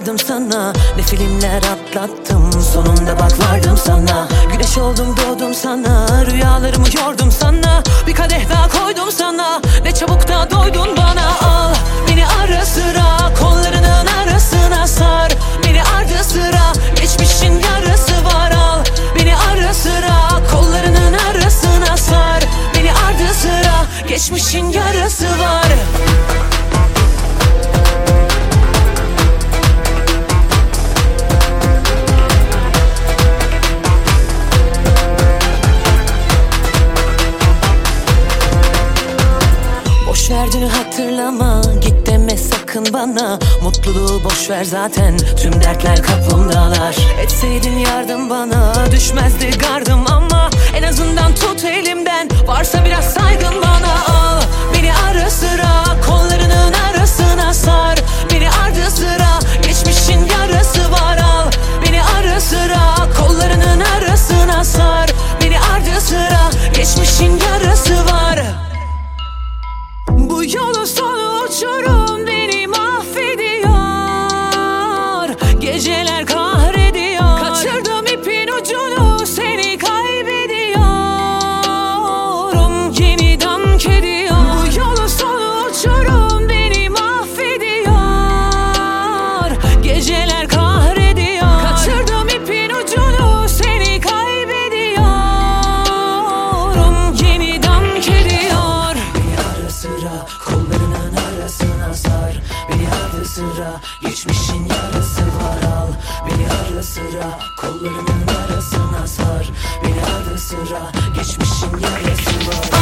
vardım sana. Ne filmler atlattım sonunda bak vardım sana. Güneş oldum doğdum sana. Rüyalarımı yordum sana. Bir kadeh daha koydum sana. Ne çabuk da doydun bana. Al beni ara sıra. Kollarının arasına sar. Beni ardı sıra. Geçmişin yarası var. Al Beni ara sıra. Kollarının arasına sar. Beni ardı sıra. Geçmişin yarası var Boş ver dünü hatırlama Git deme sakın bana. Mutluluğu boş ver zaten Tüm dertler kapımdalar. Etseydin yardım bana Düşmezdi gardım sıra Geçmişin yarası var al Beni ara sıra Kollarının arasına sar Beni ara sıra Geçmişin yarası var.